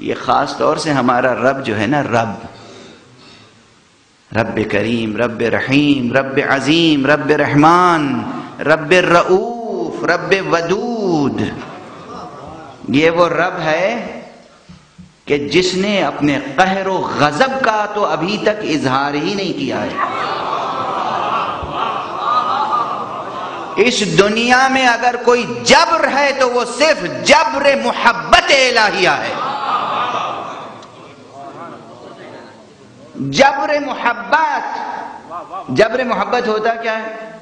یہ خاص طور سے ہمارا رب جو ہے نا، رب. رب کریم، رب رحیم، رب عظیم، رب رحمان، رب رعوف رب ودود. یہ وہ رب ہے کہ جس نے اپنے قہر و غضب کا تو ابھی تک اظہار ہی نہیں کیا ہے۔ اس دنیا میں اگر کوئی جبر ہے تو وہ صرف جبر محبت الہیہ ہے۔ جبر محبت. جبر محبت ہوتا کیا ہے؟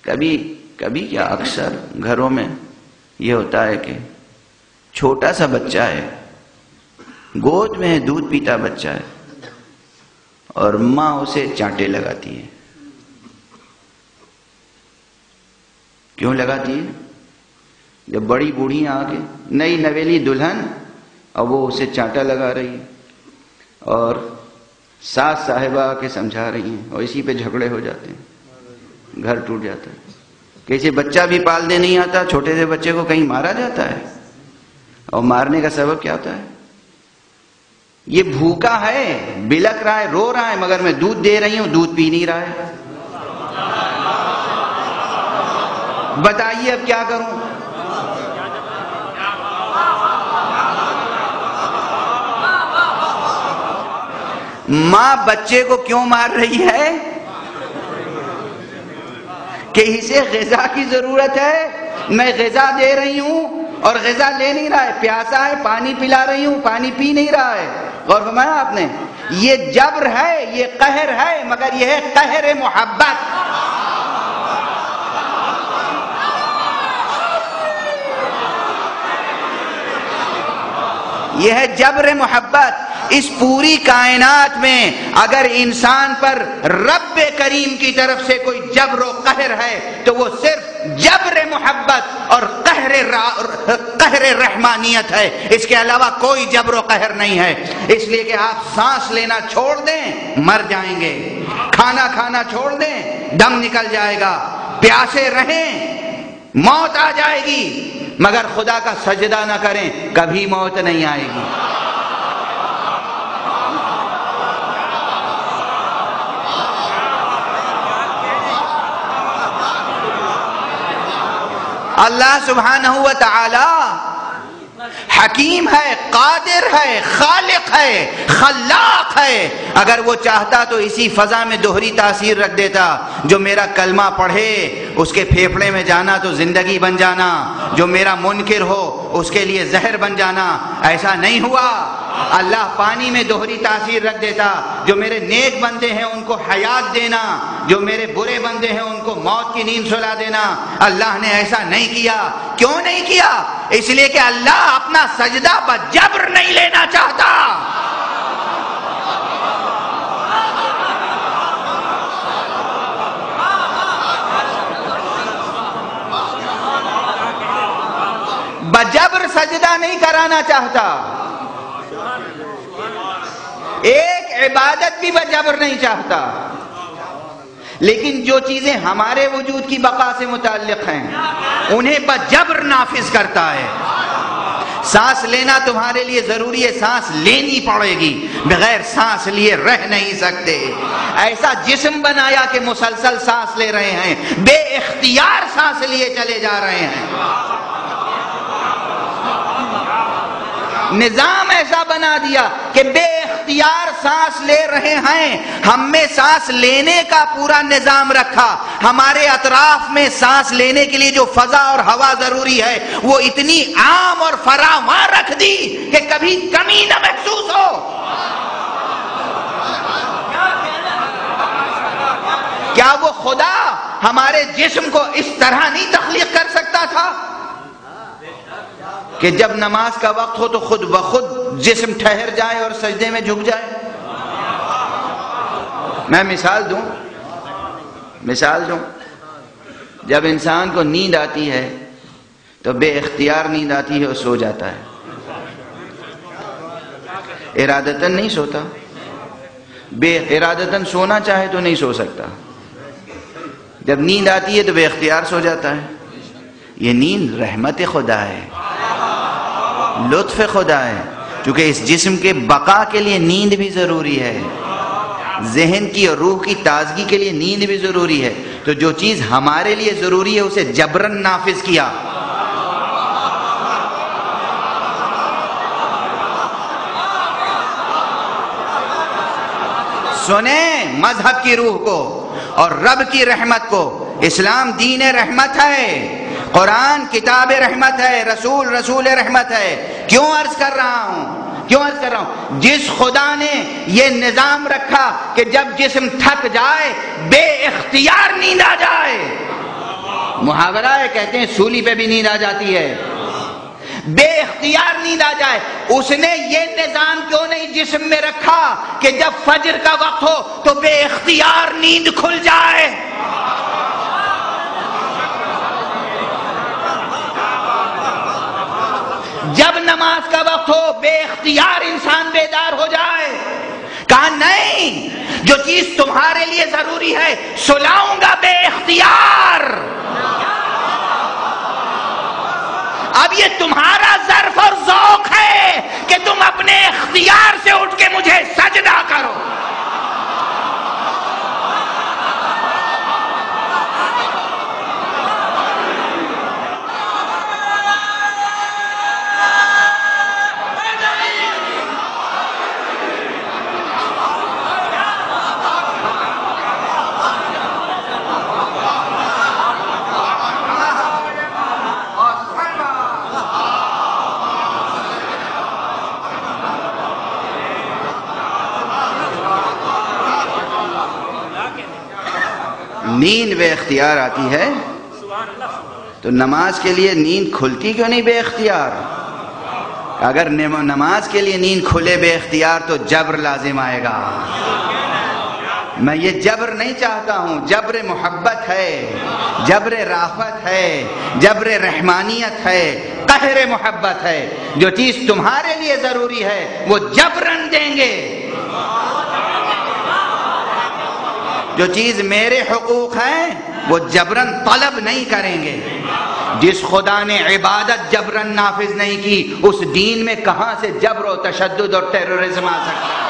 کبھی کبھی کیا اکثر گھروں میں یہ ہوتا ہے کہ چھوٹا سا بچہ ہے، گود میں دودھ پیتا بچہ ہے اور ماں اسے چانٹے لگاتی ہے۔ کیوں لگاتی ہے؟ جب بڑی بوڑھی آ کے نئی نویلی دلہن اور وہ اسے چانٹا لگا رہی ہے اور ساس صاحبہ آ کے سمجھا رہی ہیں اور اسی پہ جھگڑے ہو جاتے ہیں۔ گھر ٹوٹ جاتا ہے۔ کسی بچہ بھی پالنے نہیں آتا، چھوٹے سے بچے کو کہیں مارا جاتا ہے؟ اور مارنے کا سبب کیا ہوتا ہے؟ یہ بھوکا ہے، بلک رہا ہے، رو رہا ہے، مگر میں دودھ دے رہی ہوں، دودھ پی نہیں رہا ہے۔ بتائیے اب کیا کروں؟ ماں بچے کو کیوں مار رہی ہے؟ کہ اسے غذا کی ضرورت ہے؟ میں غذا دے رہی ہوں اور غذا لے نہیں رہا ہے، پیاسا ہے، پانی پلا رہی ہوں، پانی پی نہیں رہا ہے۔ غور فرمایا آپ نے، یہ جبر ہے، یہ قہر ہے، مگر یہ ہے قہر محبت۔ یہ ہے جبر محبت۔ اس پوری کائنات میں اگر انسان پر رب کریم کی طرف سے کوئی جبر و قہر ہے، تو وہ صرف جبر محبت اور قہر قہر رحمانیت ہے۔ اس کے علاوہ کوئی جبر و قہر نہیں ہے۔ اس لیے کہ آپ سانس لینا چھوڑ دیں، مر جائیں گے۔ کھانا کھانا چھوڑ دیں، دم نکل جائے گا۔ پیاسے رہیں، موت آ جائے گی۔ مگر خدا کا سجدہ نہ کریں، کبھی موت نہیں آئے گی۔ اللہ سبحانہ و تعالی حکیم ہے، قادر ہے، خالق ہے، خلاق ہے۔ اگر وہ چاہتا تو اسی فضا میں دوہری تاثیر رکھ دیتا۔ جو میرا کلمہ پڑھے، اس کے پھیپڑے میں جانا تو زندگی بن جانا۔ جو میرا منکر ہو، اس کے لیے زہر بن جانا۔ ایسا نہیں ہوا۔ اللہ پانی میں دوہری تاثیر رکھ دیتا۔ جو میرے نیک بندے ہیں، ان کو حیات دینا۔ جو میرے برے بندے ہیں، ان کو موت کی نیند سلا دینا۔ اللہ نے ایسا نہیں کیا۔ کیوں نہیں کیا؟ اس لیے کہ اللہ اپنا سجدہ جبر نہیں لینا چاہتا۔ بجبر سجدہ نہیں کرانا چاہتا۔ ایک عبادت بھی بجبر نہیں چاہتا۔ لیکن جو چیزیں ہمارے وجود کی بقا سے متعلق ہیں۔ انہیں بجبر نافذ کرتا ہے۔ سانس لینا تمہارے لیے ضروری ہے، سانس لینی پڑے گی۔ بغیر سانس لیے رہ نہیں سکتے۔ ایسا جسم بنایا کہ مسلسل سانس لے رہے ہیں۔ بے اختیار سانس لیے چلے جا رہے ہیں۔ نظام ایسا بنا دیا کہ بے اختیار سانس لے رہے ہیں۔ ہم میں سانس لینے کا پورا نظام رکھا۔ ہمارے اطراف میں سانس لینے کے لیے جو فضا اور ہوا ضروری ہے، وہ اتنی عام اور فراواں رکھ دی کہ کبھی کمی نہ محسوس ہو۔ کیا وہ خدا ہمارے جسم کو اس طرح نہیں تخلیق کر سکتا تھا؟ کہ جب نماز کا وقت ہو تو خود بخود جسم ٹھہر جائے اور سجدے میں جھک جائے۔ میں مثال دوں مثال دوں۔ جب انسان کو نیند آتی ہے تو بے اختیار نیند آتی ہے اور سو جاتا ہے۔ ارادتن نہیں سوتا۔ بے ارادتن سونا چاہے تو نہیں سو سکتا۔ جب نیند آتی ہے تو بے اختیار سو جاتا ہے۔ یہ نیند رحمت خدا ہے۔ لطف خدا ہے چونکہ اس جسم کے بقا کے لیے نیند بھی ضروری ہے۔ ذہن کی اور روح کی تازگی کے لیے نیند بھی ضروری ہے۔ تو جو چیز ہمارے لیے ضروری ہے، اسے جبرن نافذ کیا۔ سنیں مذہب کی روح کو اور رب کی رحمت کو۔ اسلام دین رحمت ہے۔ قرآن کتاب رحمت ہے، رسول رسول رحمت ہے۔ کیوں عرض کر رہا ہوں؟ کیوں عرض کر رہا ہوں؟ جس خدا نے یہ نظام رکھا کہ جب جسم تھک جائے، بے اختیار نیند آ جائے۔ محاورہ ہے کہتے ہیں، سولی پہ بھی نیند آ جاتی ہے۔ بے اختیار نیند آ جائے۔ اس نے یہ نظام کیوں نہیں جسم میں رکھا کہ جب فجر کا وقت ہو تو بے اختیار نیند کھل جائے۔ بے اختیار انسان بیدار ہو جائے۔ کہا، نہیں، جو چیز تمہارے لیے ضروری ہے، سلاؤں گا بے اختیار۔ اب یہ تمہارا ظرف اور ذوق ہے کہ تم اپنے اختیار سے اٹھ کے مجھے سجدہ کرو۔ نیند بے اختیار آتی ہے؟ تو نماز کے لیے نیند کھلتی کیوں نہیں بے اختیار؟ اگر نماز کے لیے نیند کھلے بے اختیار تو جبر لازم آئے گا۔ میں یہ جبر نہیں چاہتا ہوں، جبر محبت ہے، جبر رافت ہے، جبر رحمانیت ہے، قہر محبت ہے۔ جو چیز تمہارے لیے ضروری ہے، وہ جبرن دیں گے۔ جو چیز میرے حقوق ہیں، وہ جبرن طلب نہیں کریں گے۔ جس خدا نے عبادت جبرن نافذ نہیں کی، اس دین میں کہاں سے جبر و تشدد اور ٹیرورزم آ سکتا ہے؟